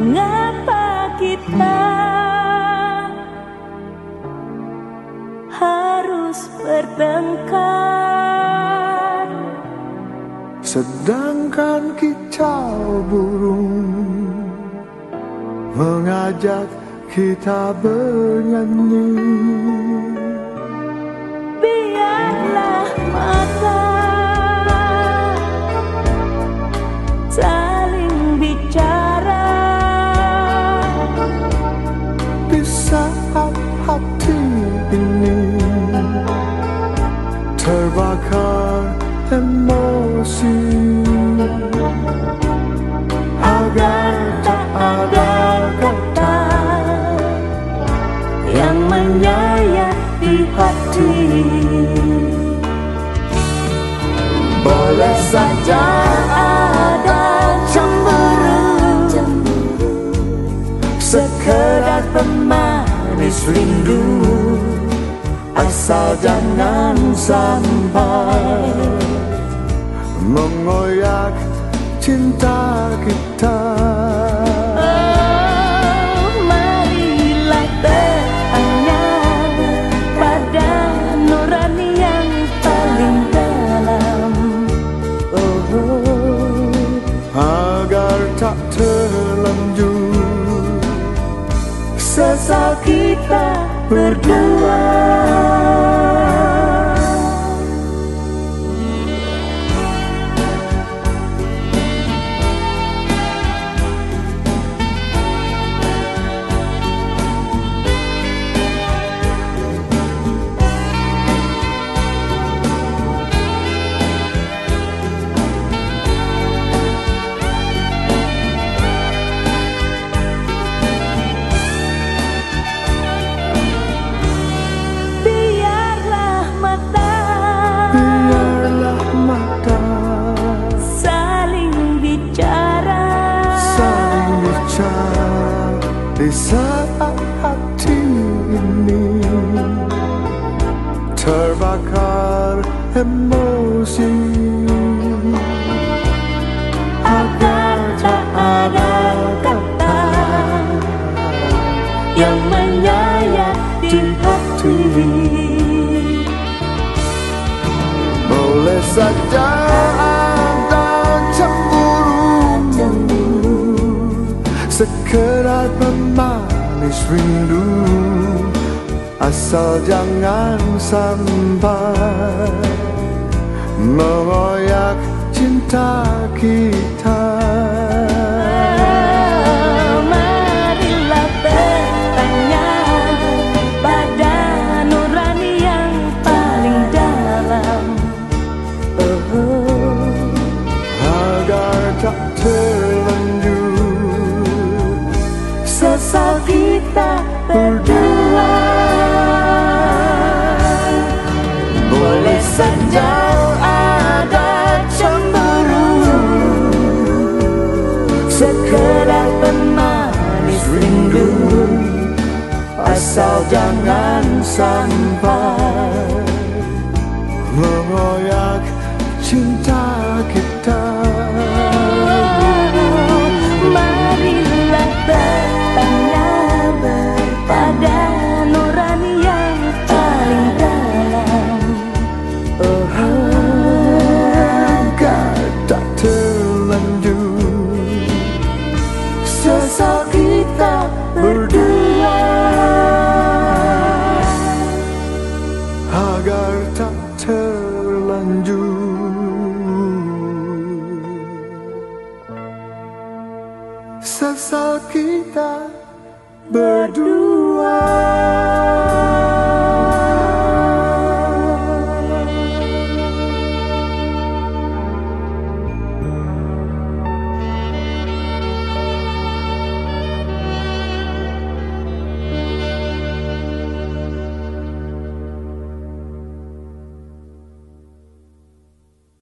mengapa kita harus bertengkar? Sedangkan kicau oh burung mengajak kita bernyanyi. Terbakar emosi. Agar tak ada kata Yang menyayat di hati. Boleh saja Asal jangan sampai Mengoyak cinta kita Oh, marilah tanya pada nurani yang paling dalam. Oh, Agar tak terlanjur sesal kita berdua. Di saat hati ini Terbakar emosi agar tak ada kata yang menyayat di hati. Boleh saja Sekedar pemanis rindu. Asal jangan sampai Mengoyak cinta kita sesal kita berdua. Boleh saja ada cemburu Sekedar pemanis rindu Asal jangan sampai sesal kita berdua.